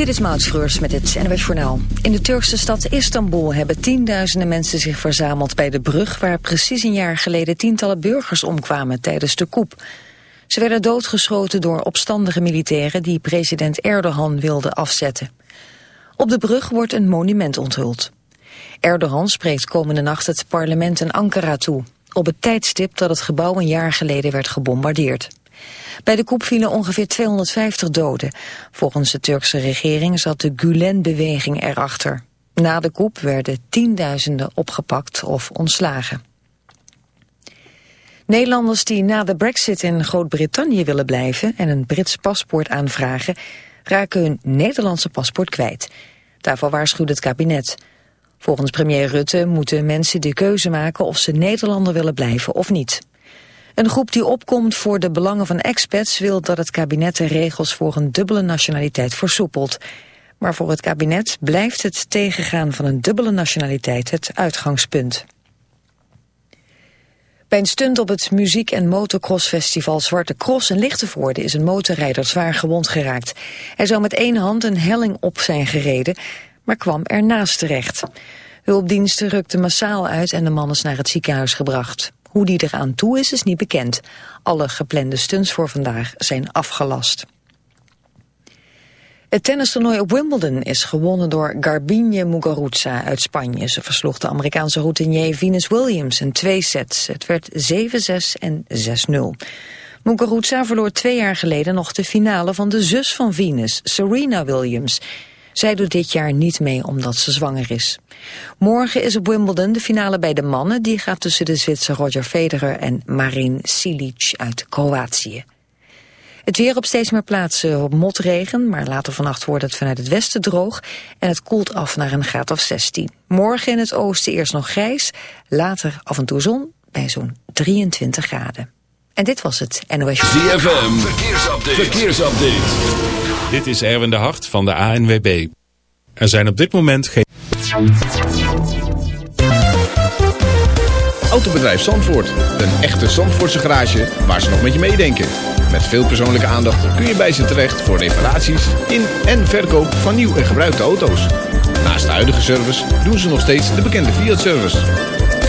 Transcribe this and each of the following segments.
Dit is Maud met het NWS Journaal. In de Turkse stad Istanbul hebben tienduizenden mensen zich verzameld bij de brug... waar precies een jaar geleden tientallen burgers omkwamen tijdens de coup. Ze werden doodgeschoten door opstandige militairen... die president Erdogan wilden afzetten. Op de brug wordt een monument onthuld. Erdogan spreekt komende nacht het parlement in Ankara toe... op het tijdstip dat het gebouw een jaar geleden werd gebombardeerd. Bij de coup vielen ongeveer 250 doden. Volgens de Turkse regering zat de Gulen-beweging erachter. Na de coup werden tienduizenden opgepakt of ontslagen. Nederlanders die na de brexit in Groot-Brittannië willen blijven... en een Brits paspoort aanvragen, raken hun Nederlandse paspoort kwijt. Daarvoor waarschuwt het kabinet. Volgens premier Rutte moeten mensen de keuze maken of ze Nederlander willen blijven of niet. Een groep die opkomt voor de belangen van expats wil dat het kabinet de regels voor een dubbele nationaliteit versoepelt. Maar voor het kabinet blijft het tegengaan van een dubbele nationaliteit het uitgangspunt. Bij een stunt op het muziek- en motocrossfestival Zwarte Cross in Lichtenvoorde is een motorrijder zwaar gewond geraakt. Hij zou met één hand een helling op zijn gereden, maar kwam ernaast terecht. Hulpdiensten rukten massaal uit en de man is naar het ziekenhuis gebracht. Hoe die eraan toe is, is niet bekend. Alle geplande stunts voor vandaag zijn afgelast. Het tennistoernooi op Wimbledon is gewonnen door Garbine Muguruza uit Spanje. Ze versloeg de Amerikaanse routinier Venus Williams in twee sets. Het werd 7-6 en 6-0. Muguruza verloor twee jaar geleden nog de finale van de zus van Venus, Serena Williams. Zij doet dit jaar niet mee omdat ze zwanger is. Morgen is op Wimbledon de finale bij de mannen. Die gaat tussen de Zwitser Roger Federer en Marin Cilic uit Kroatië. Het weer op steeds meer plaatsen op motregen, maar later vannacht wordt het vanuit het westen droog en het koelt af naar een graad of 16. Morgen in het oosten eerst nog grijs, later af en toe zon bij zo'n 23 graden. En dit was het NOS. ZFM, verkeersupdate. verkeersupdate. Dit is Erwin de Hart van de ANWB. Er zijn op dit moment geen... Autobedrijf Zandvoort. Een echte Zandvoortse garage waar ze nog met je meedenken. Met veel persoonlijke aandacht kun je bij ze terecht voor reparaties in en verkoop van nieuw en gebruikte auto's. Naast de huidige service doen ze nog steeds de bekende Fiat-service.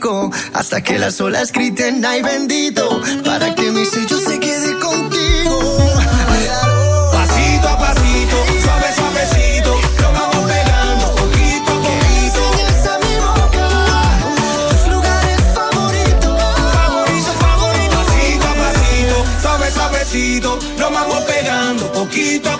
Rico hasta que las olas griten ay bendito para que mi sello se quede contigo. Pasito a pasito, suave, suavecito. Nos vamos pegando poquito a poquito. Enseñas a mi boca tus lugares favoritos. Favorito, favorito. Pasito a pasito, suave, suavecito. Nos vamos pegando poquito a poquito.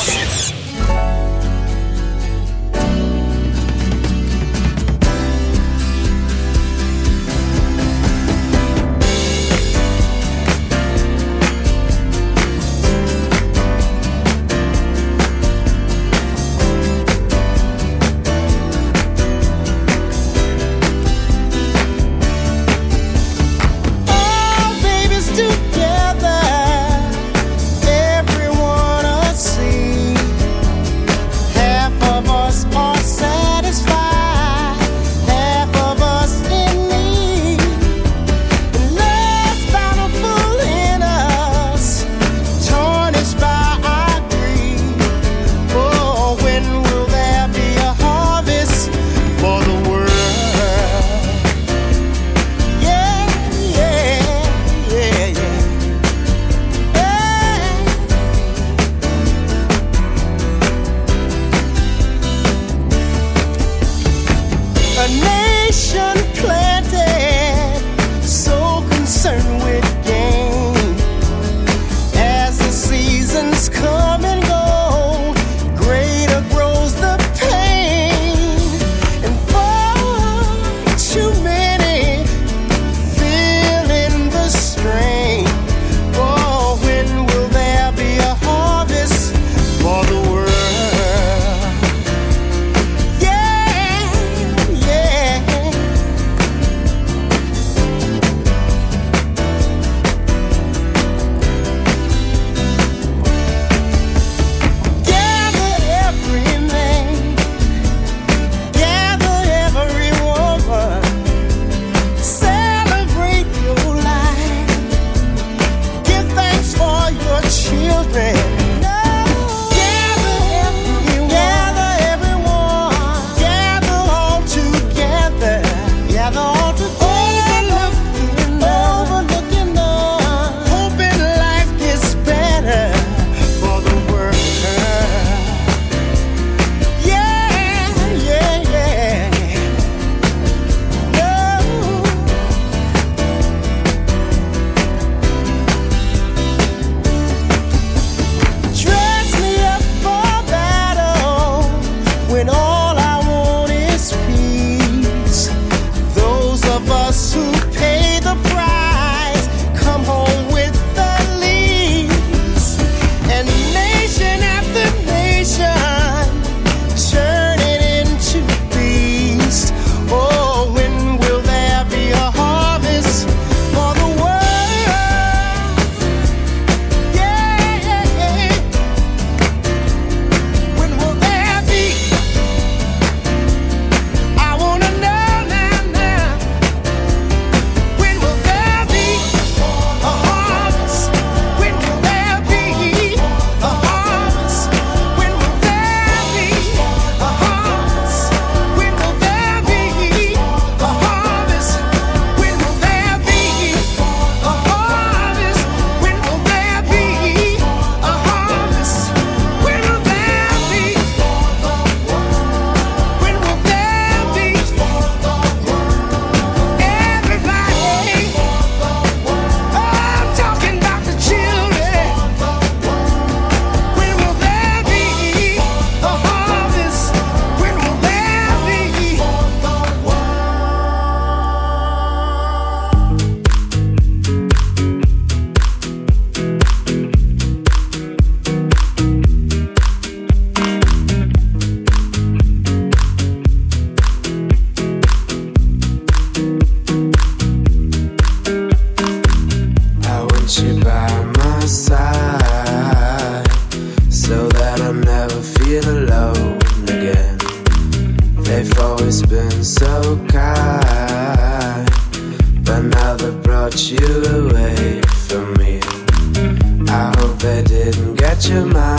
Your mind.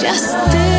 Just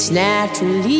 it's naturally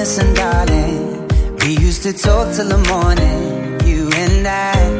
Listen, darling, we used to talk till the morning, you and I.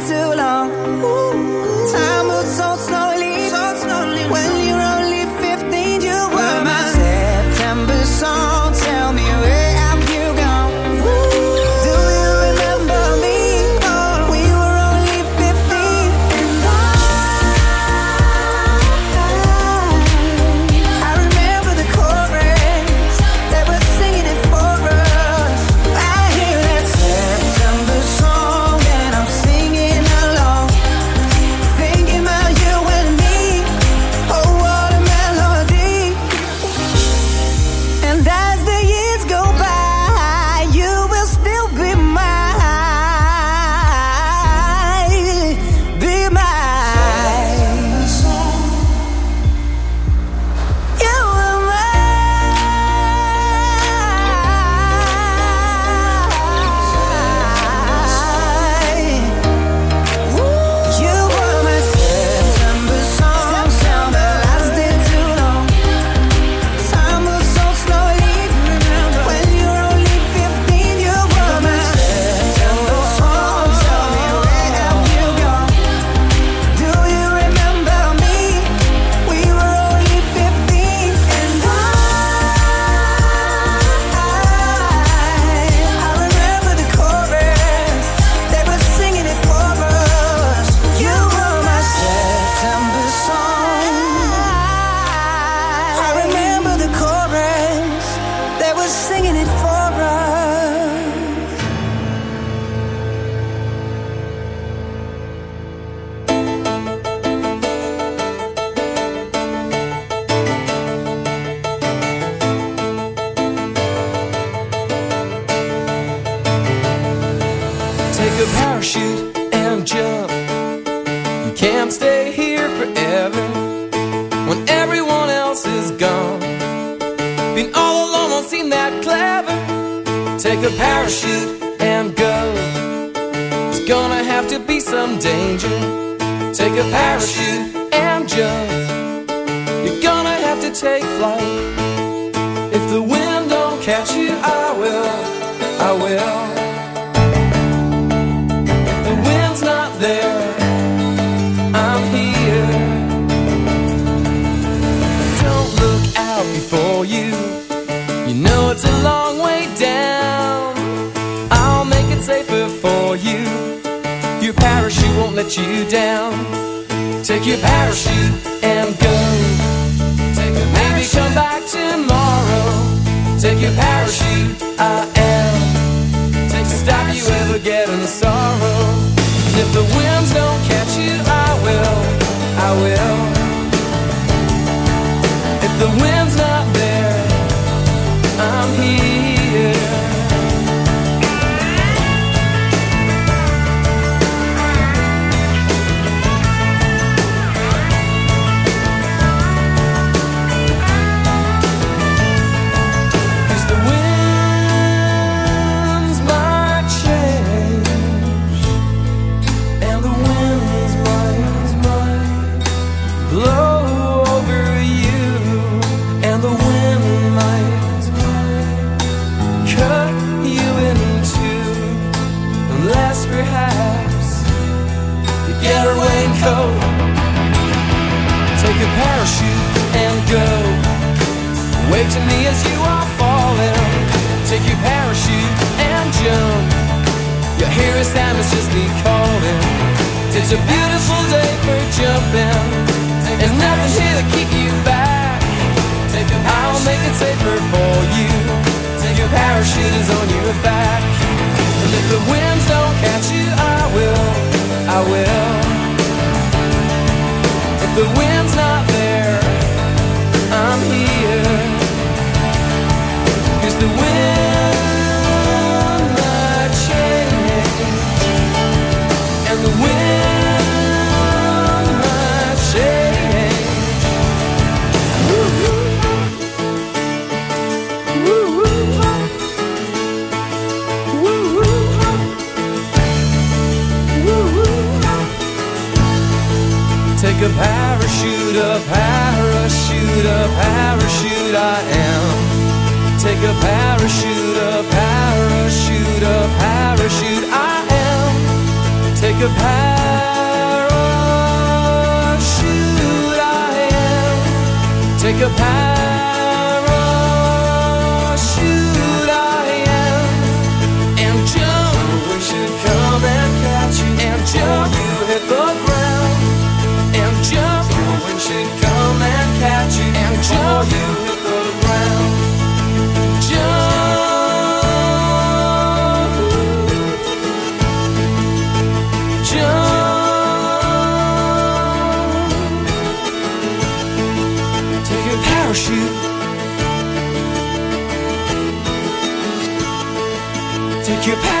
I'm here. Take a parachute you pass